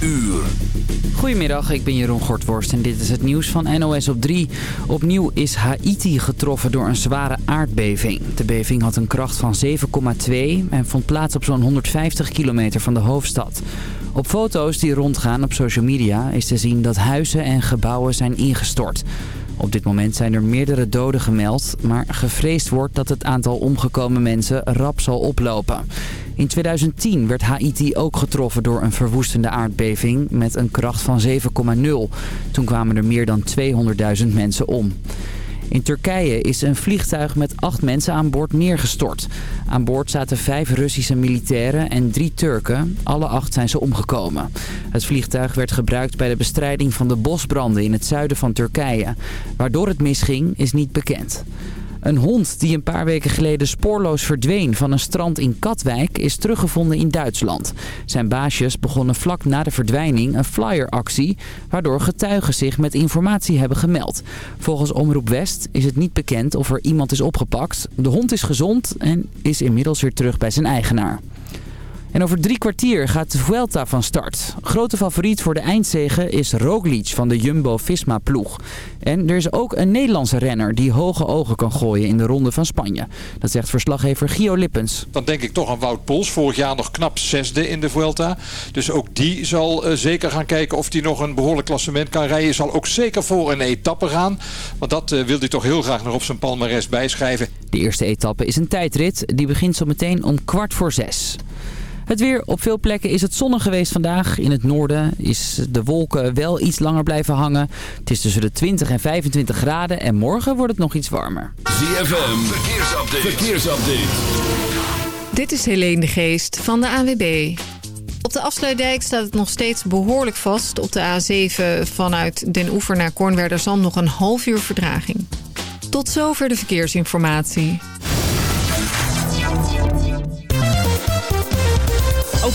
uur. Goedemiddag, ik ben Jeroen Gortworst en dit is het nieuws van NOS op 3. Opnieuw is Haiti getroffen door een zware aardbeving. De beving had een kracht van 7,2 en vond plaats op zo'n 150 kilometer van de hoofdstad. Op foto's die rondgaan op social media is te zien dat huizen en gebouwen zijn ingestort. Op dit moment zijn er meerdere doden gemeld, maar gevreesd wordt dat het aantal omgekomen mensen rap zal oplopen. In 2010 werd Haiti ook getroffen door een verwoestende aardbeving met een kracht van 7,0. Toen kwamen er meer dan 200.000 mensen om. In Turkije is een vliegtuig met acht mensen aan boord neergestort. Aan boord zaten vijf Russische militairen en drie Turken. Alle acht zijn ze omgekomen. Het vliegtuig werd gebruikt bij de bestrijding van de bosbranden in het zuiden van Turkije. Waardoor het misging is niet bekend. Een hond die een paar weken geleden spoorloos verdween van een strand in Katwijk is teruggevonden in Duitsland. Zijn baasjes begonnen vlak na de verdwijning een flyeractie, waardoor getuigen zich met informatie hebben gemeld. Volgens Omroep West is het niet bekend of er iemand is opgepakt. De hond is gezond en is inmiddels weer terug bij zijn eigenaar. En over drie kwartier gaat de Vuelta van start. Grote favoriet voor de eindzege is Roglic van de Jumbo-Visma-ploeg. En er is ook een Nederlandse renner die hoge ogen kan gooien in de ronde van Spanje. Dat zegt verslaggever Gio Lippens. Dan denk ik toch aan Wout Poels. Vorig jaar nog knap zesde in de Vuelta. Dus ook die zal uh, zeker gaan kijken of hij nog een behoorlijk klassement kan rijden. Zal ook zeker voor een etappe gaan. Want dat uh, wil hij toch heel graag nog op zijn palmares bijschrijven. De eerste etappe is een tijdrit. Die begint zo meteen om kwart voor zes. Het weer. Op veel plekken is het zonnig geweest vandaag. In het noorden is de wolken wel iets langer blijven hangen. Het is tussen de 20 en 25 graden en morgen wordt het nog iets warmer. ZFM. Verkeersupdate. Verkeersupdate. Dit is Helene de Geest van de ANWB. Op de afsluitdijk staat het nog steeds behoorlijk vast. Op de A7 vanuit Den Oever naar Kornwerderzand nog een half uur verdraging. Tot zover de verkeersinformatie.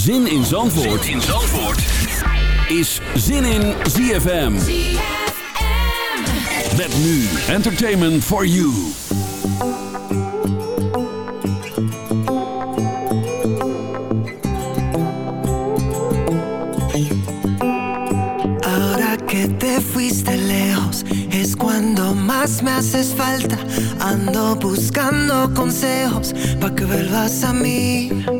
Zin in Zandvoort, zin in Zandvoort. is Zin in ZFM. ZFM. Met nu Entertainment for You. Ahora que te fuiste lejos es cuando más me haces falta. Ando buscando consejos para que vuelvas a mí.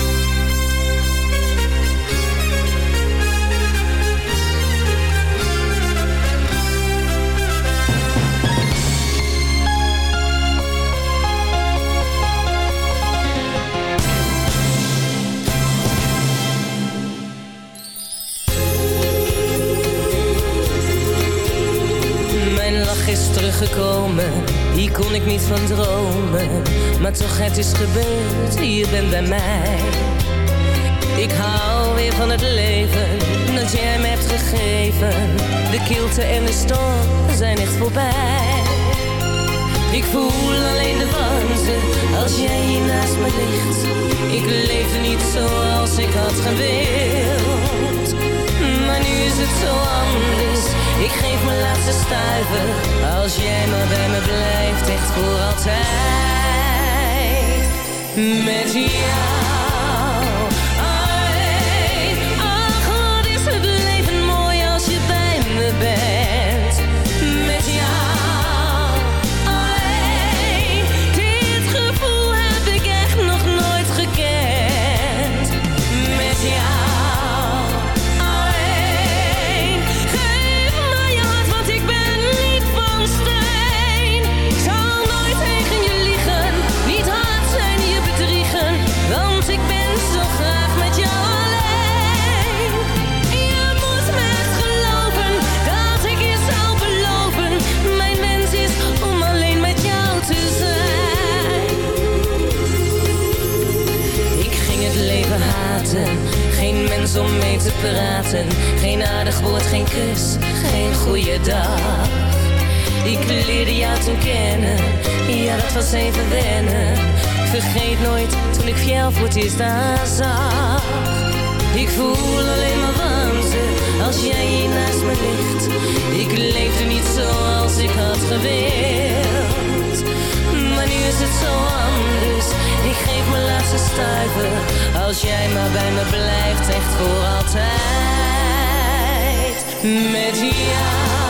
gekomen, hier kon ik niet van dromen. Maar toch, het is gebeurd, je bent bij mij. Ik hou weer van het leven dat jij me hebt gegeven. De kilte en de storm zijn echt voorbij. Ik voel alleen de warmte als jij hier naast me ligt. Ik leefde niet zoals ik had gewild. Maar nu is het zo anders ik geef mijn laatste stuiver als jij maar bij me blijft, echt voor altijd. Met jou. Om mee te praten. Geen aardig woord, geen kus, geen goede dag. Ik leerde jou toen kennen, ja dat was even wennen. Vergeet nooit toen ik jou voor het eerst zag. Ik voel alleen maar warmte als jij hier naast me ligt. Ik leefde niet zoals ik had gewild. Is het zo anders. Ik geef mijn laatste stuiver Als jij maar bij me blijft Echt voor altijd. Met jou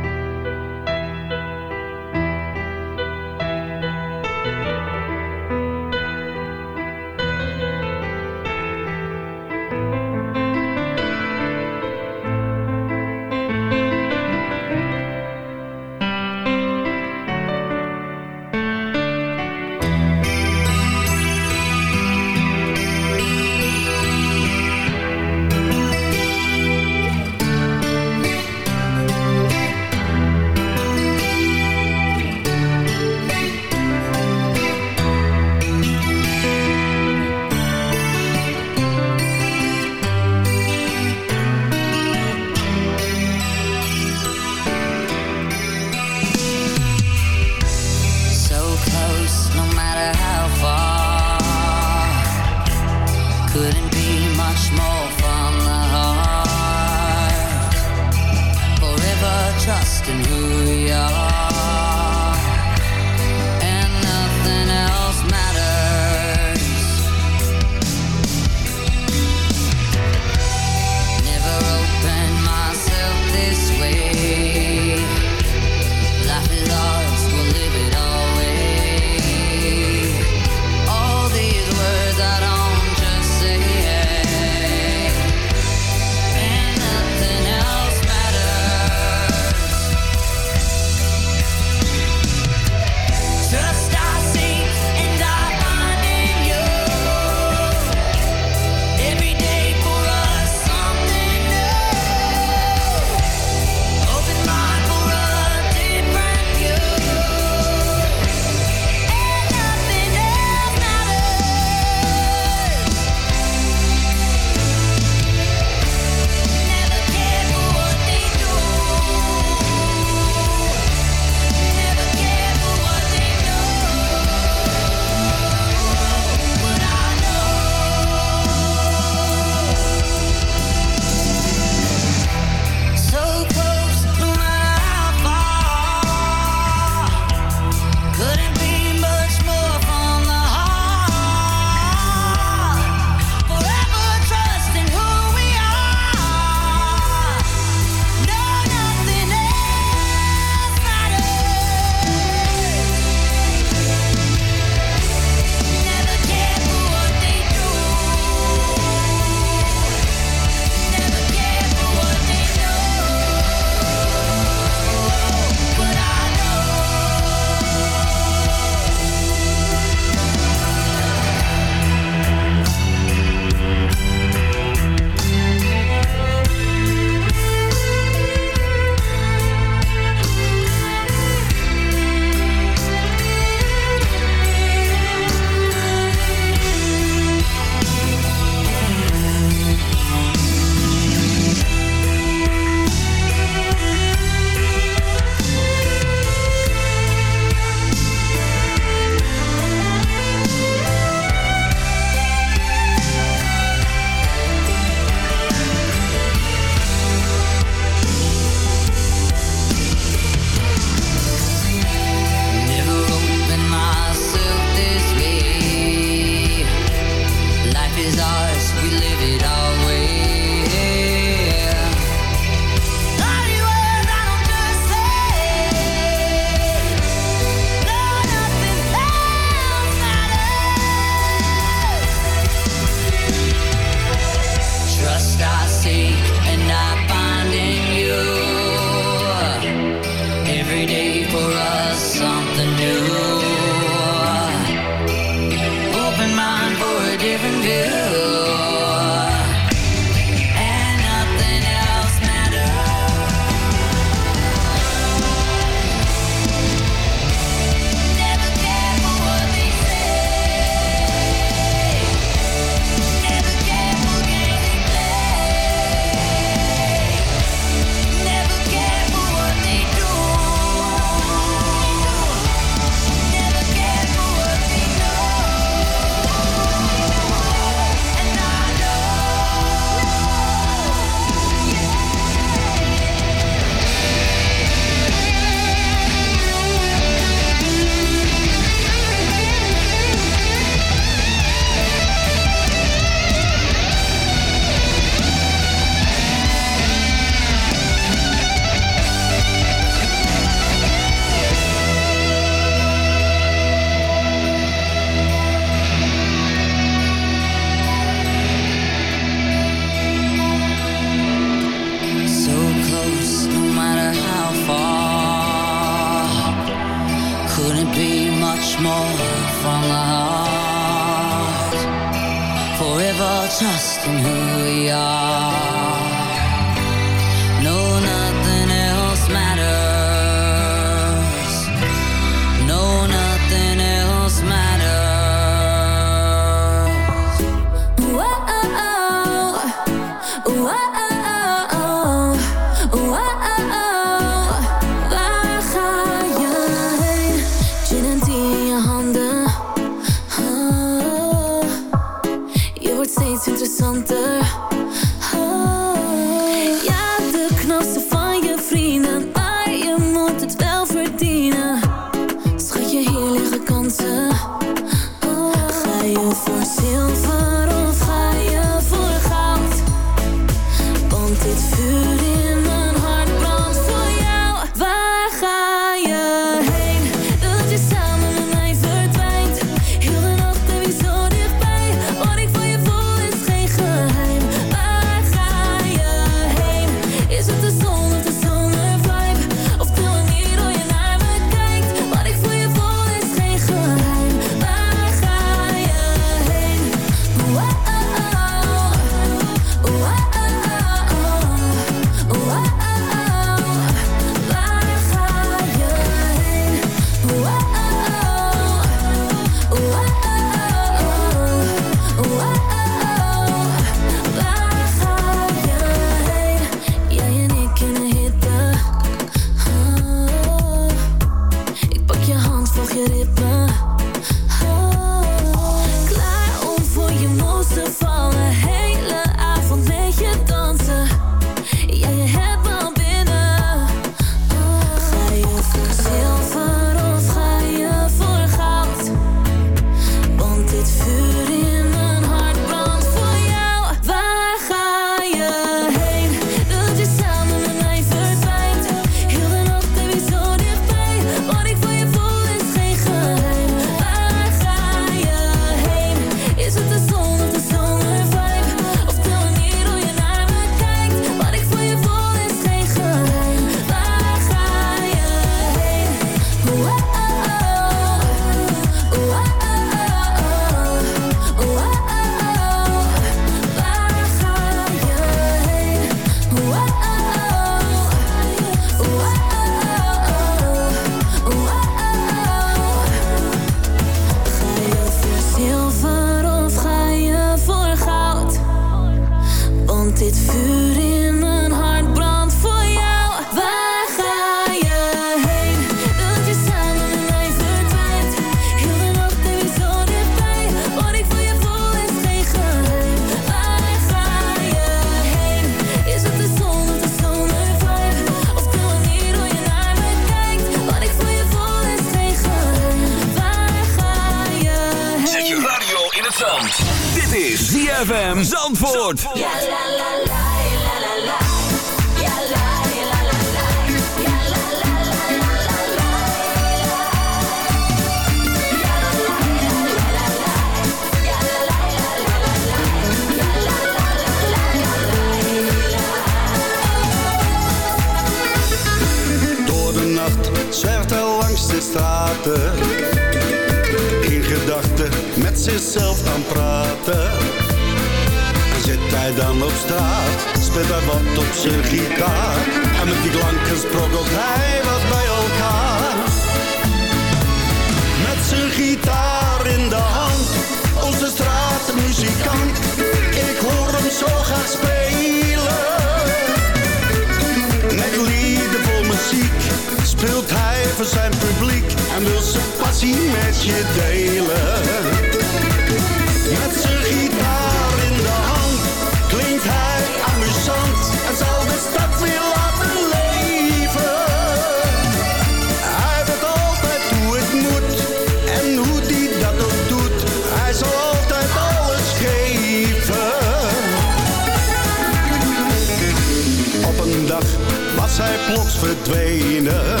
plots verdwenen.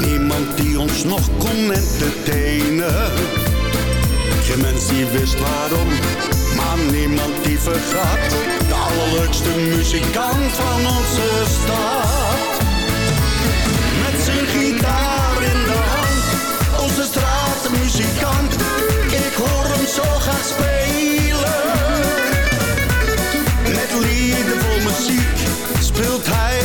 Niemand die ons nog kon entertainen. Geen mens die wist waarom, maar niemand die vergat. De allerleukste muzikant van onze stad.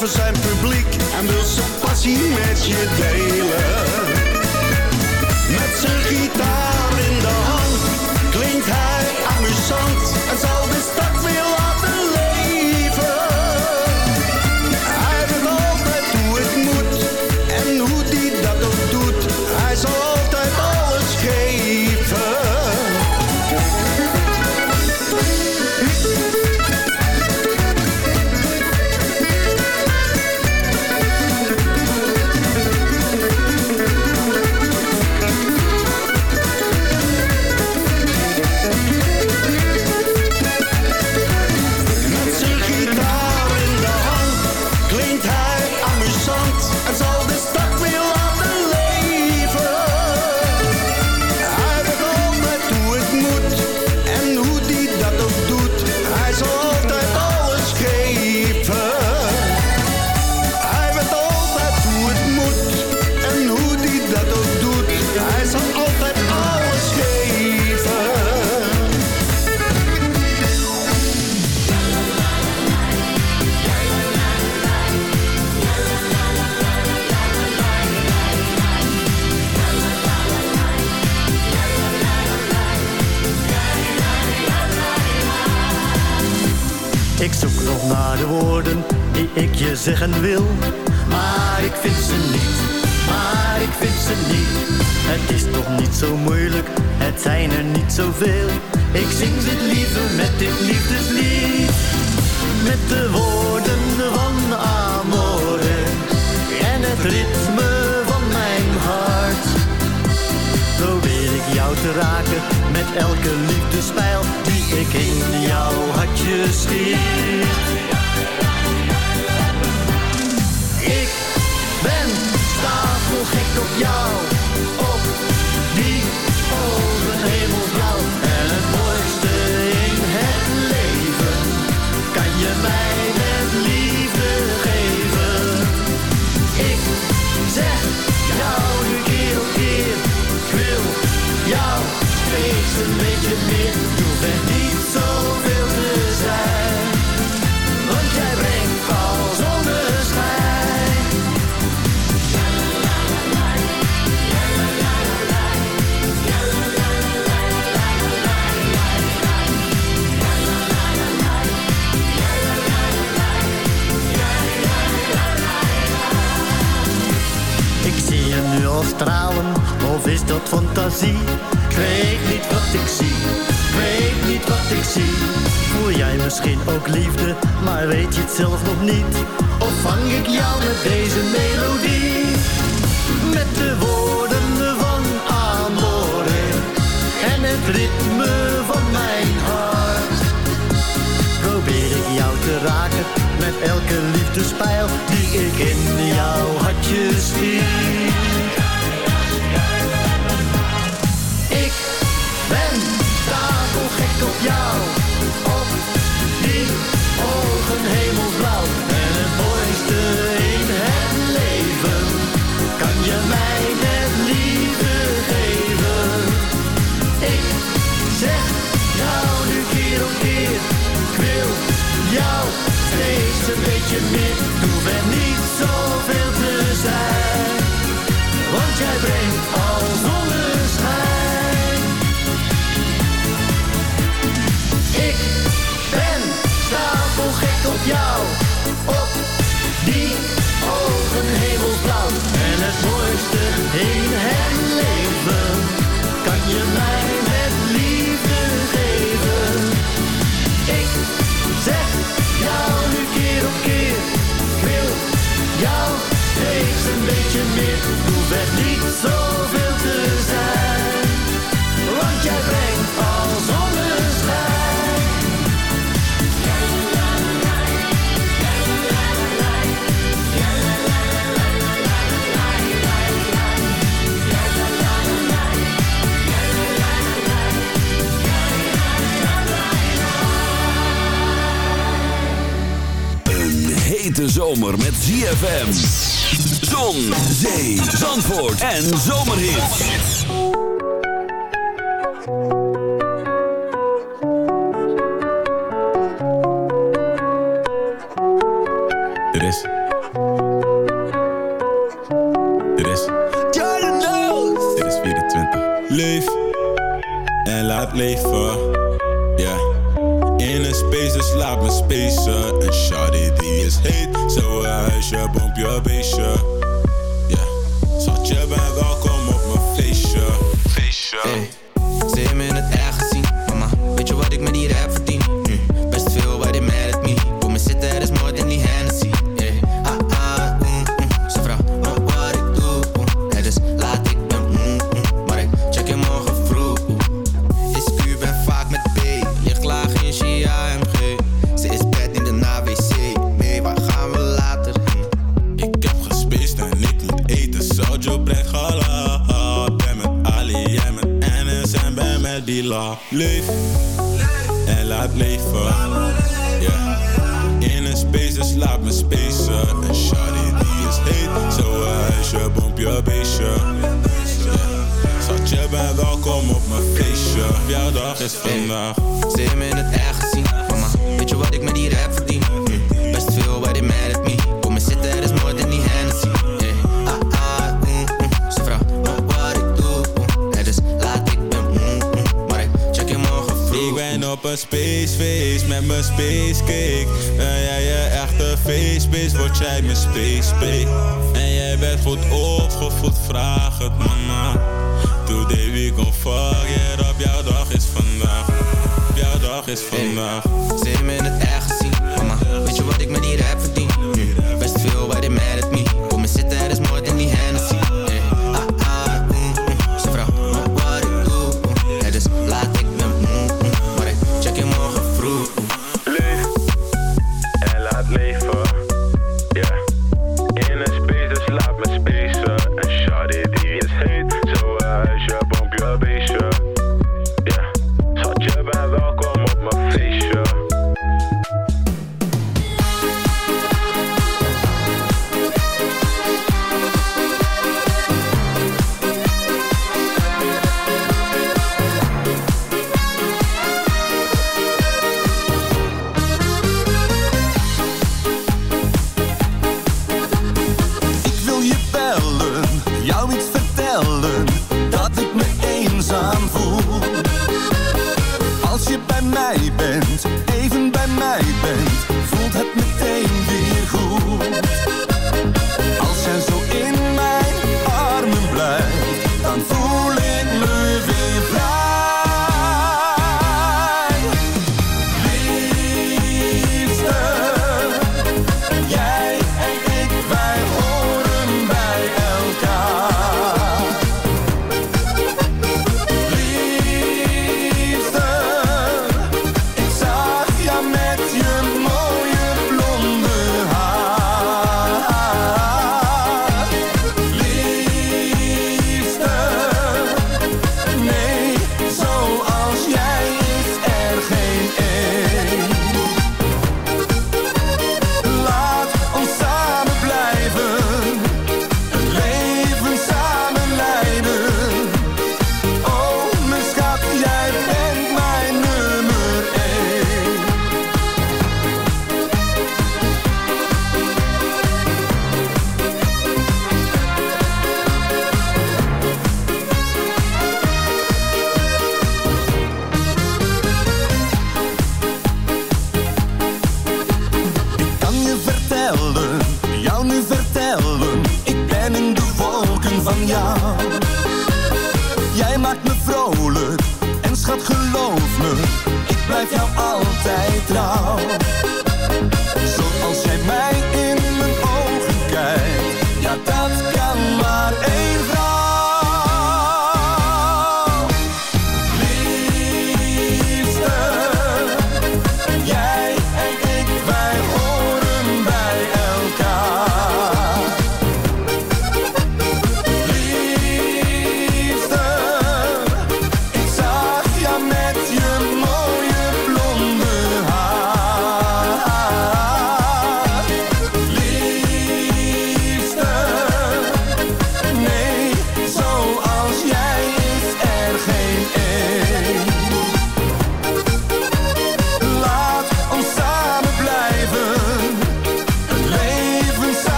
we zijn publiek en wil zijn passie met je delen. zeggen wil. Maar ik vind ze niet, maar ik vind ze niet. Het is toch niet zo moeilijk, het zijn er niet zoveel. Ik zing ze liever met dit liefdeslied. Met de woorden van Amore en het ritme van mijn hart. Probeer ik jou te raken met elke liefdespijl die ik in jouw hartje schiet. Stapelgek op jou, op die ogen hemelsblauw. En het mooiste in het leven, kan je mij met liefde geven. Ik zeg jou nu keer op keer, ik wil jou steeds een beetje meer. Of is dat fantasie? Ik weet niet wat ik zie, ik weet niet wat ik zie. Voel jij misschien ook liefde, maar weet je het zelf nog niet? Of vang ik jou met deze melodie? Mooiste hete zomer met ZFM. Zon, zee, zandvoort en zomerhits. Dit is. Dit is. Dit is 24. Leef en laat leven. Ja. In een space, dus laat me spacen. En shawty die is heet. Zo huisje, bompje, beestje. Ja. Schat, je bent welkom op mijn feestje. Feestje. Hey, ze hebben me in het echt gezien. Mama, weet je wat ik met die rap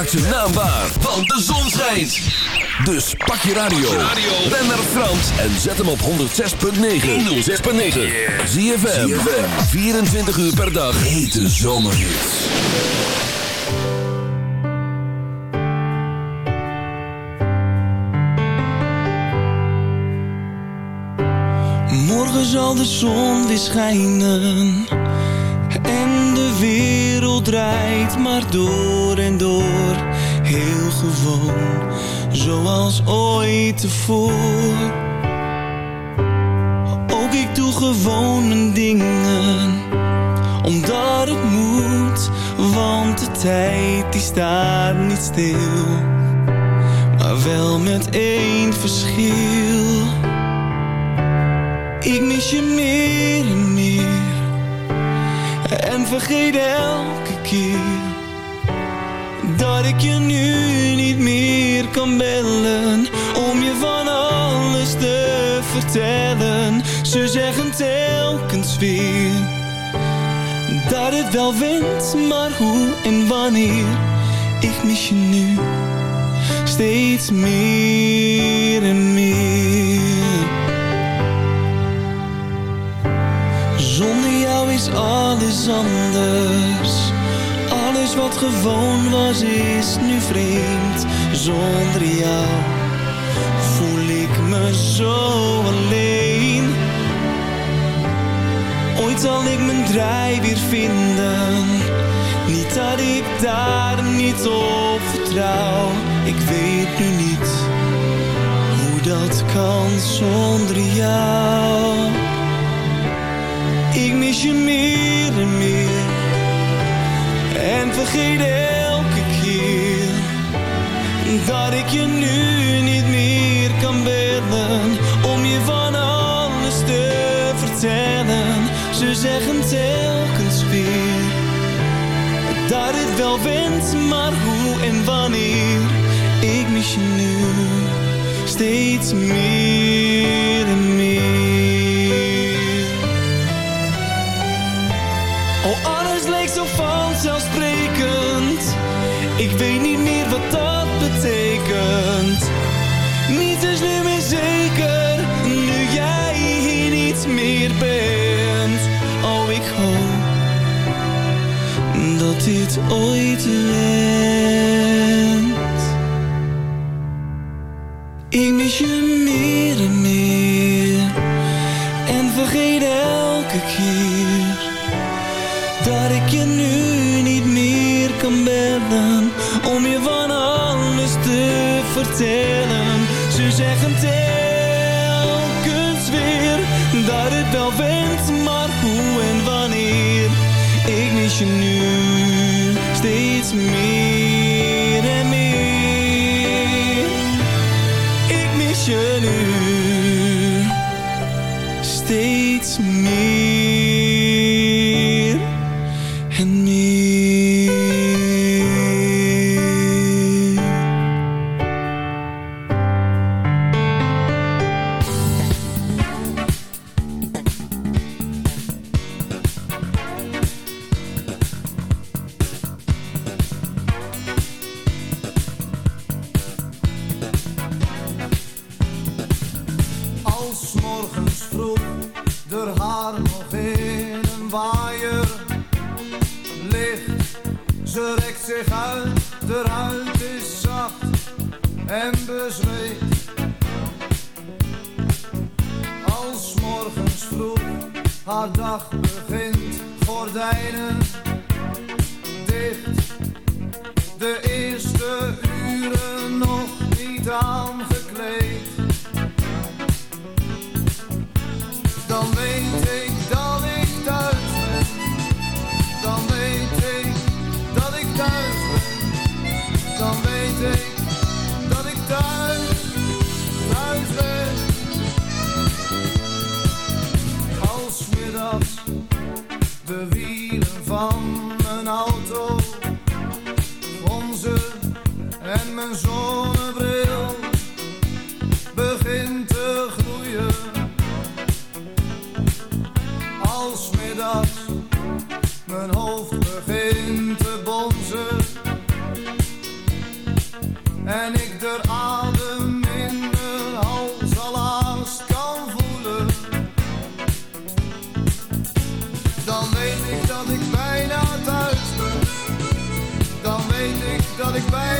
maak ze naambaar, want de zon schijnt. Dus pak je radio. Ben naar Frans en zet hem op 106.9. 106.9. Zie je 24 uur per dag. Hete zomerhit. Morgen zal de zon weer schijnen. En de weer draait maar door en door, heel gewoon, zoals ooit tevoren. Ook ik doe gewoon mijn dingen, omdat het moet, want de tijd die staat niet stil. Maar wel met één verschil. Ik mis je meer en meer en vergeet elk dat ik je nu niet meer kan bellen om je van alles te vertellen. Ze zeggen telkens weer dat het wel wint, maar hoe en wanneer? Ik mis je nu steeds meer en meer. Zonder jou is alles anders. Wat gewoon was is nu vreemd. Zonder jou voel ik me zo alleen. Ooit zal ik mijn draai weer vinden. Niet dat ik daar niet op vertrouw. Ik weet nu niet hoe dat kan zonder jou. Ik mis je meer en meer. En vergeet elke keer dat ik je nu niet meer kan bellen. Om je van alles te vertellen. Ze zeggen telkens weer dat het wel wint, maar hoe en wanneer. Ik mis je nu steeds meer wat dat betekent. Niets is nu meer zeker, nu jij hier niet meer bent. Oh, ik hoop dat dit ooit wendt. Ik mis je meer en meer. En vergeet elke keer Ze zeggen telkens weer dat het wel wint, maar hoe en wanneer? Ik mis je nu steeds meer ik dat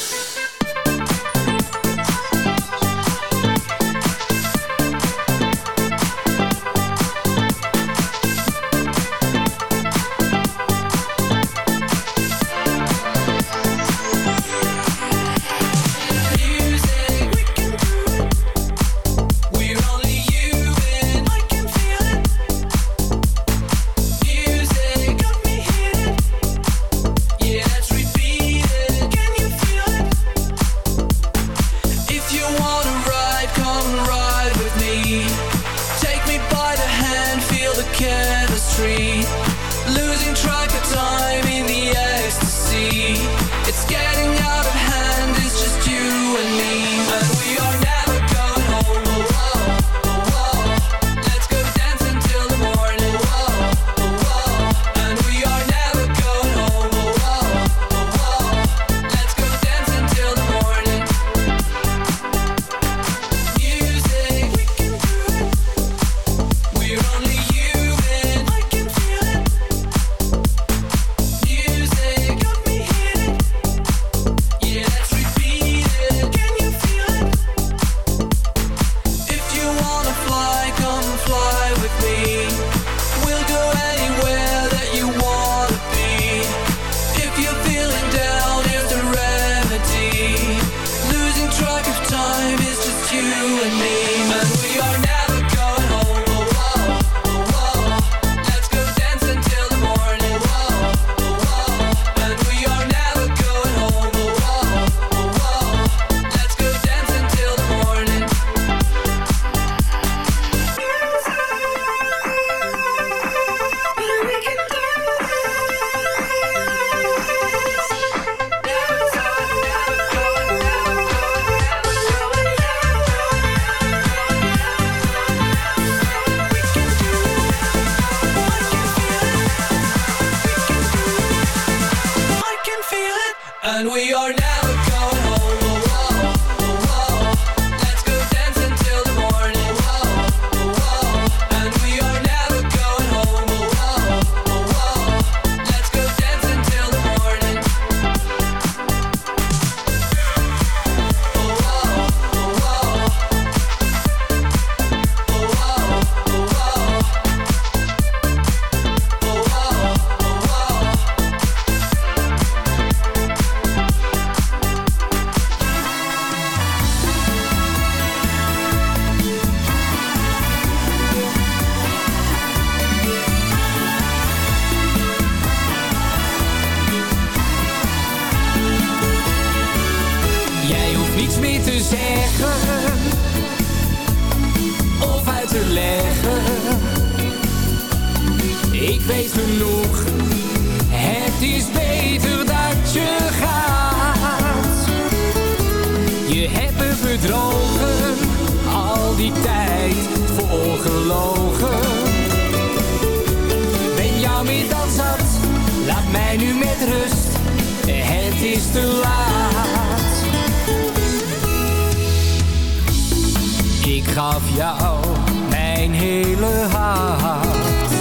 Gaf jou mijn hele hart.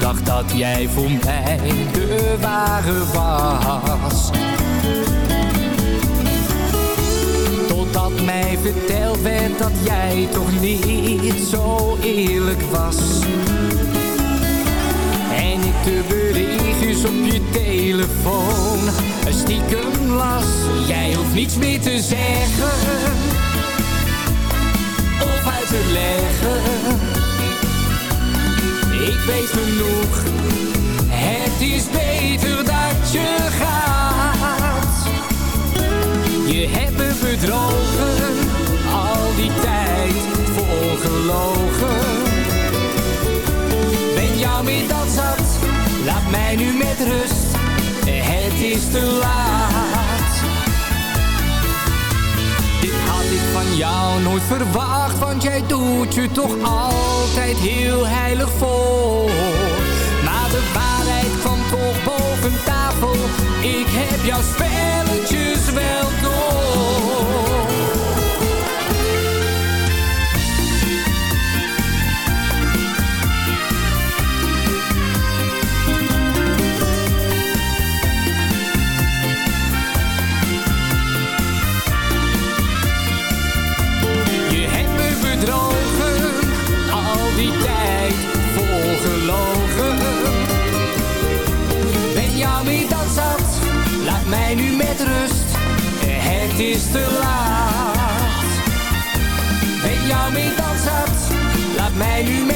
Dacht dat jij voor mij de ware was. Totdat mij verteld werd dat jij toch niet zo eerlijk was. Ik de berichtjes op je telefoon stiekem las. Jij hoeft niets meer te zeggen of uit te leggen. Ik weet genoeg, het is beter dat je gaat. Je hebt me bedrogen, al die tijd volgelogen. Ben jou meer dan zat, laat mij nu met rust, het is te laat. Dit had ik van jou nooit verwacht, want jij doet je toch altijd heel heilig voor. Maar de waarheid kwam toch boven tafel, ik heb jouw spelletjes wel door. Het is te laat. Ben jou meer dan zat, laat mij nu met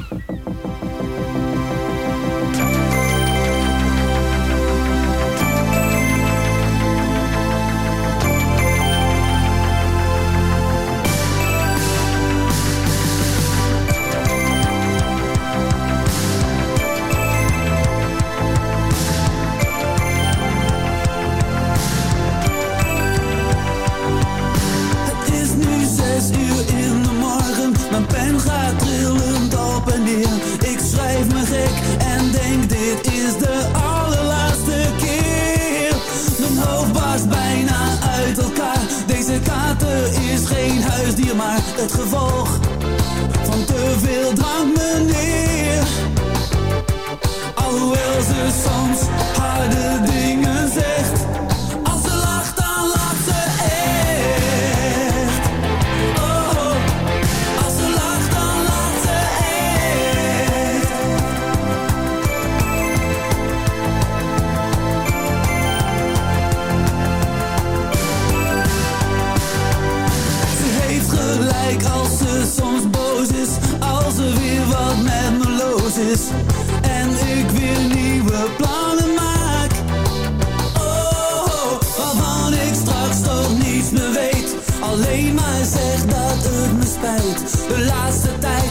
Weet. Alleen maar zeg dat het me spijt. De laatste tijd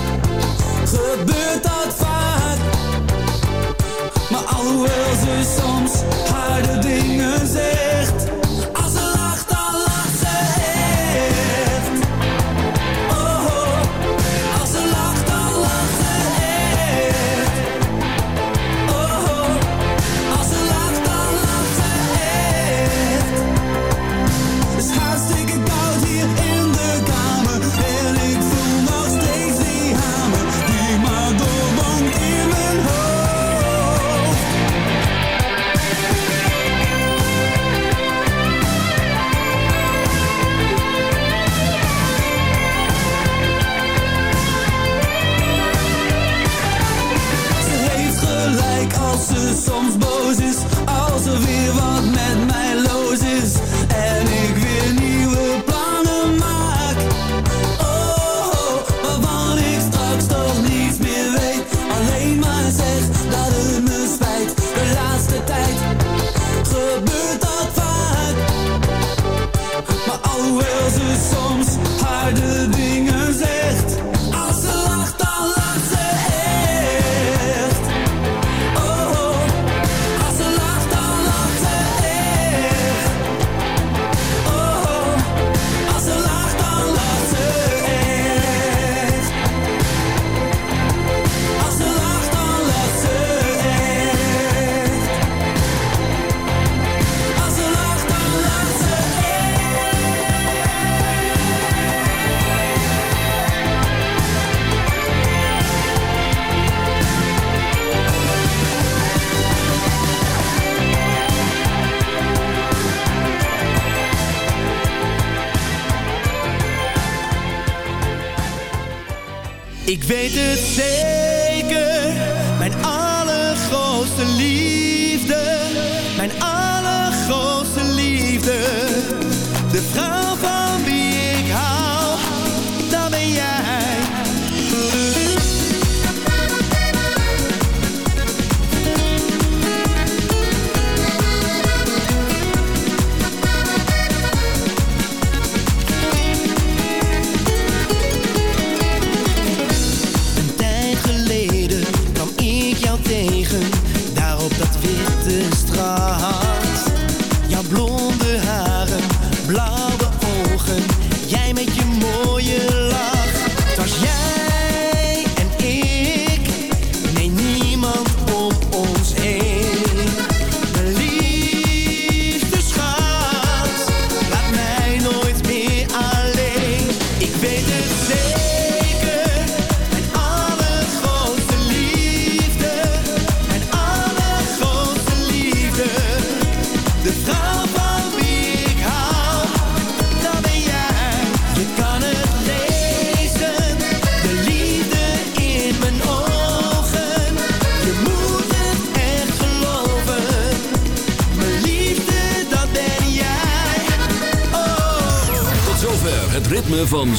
gebeurt dat vaak. Maar alhoewel ze Ik weet het zeker, mijn allergrootste liefde, mijn allergrootste liefde. De vraag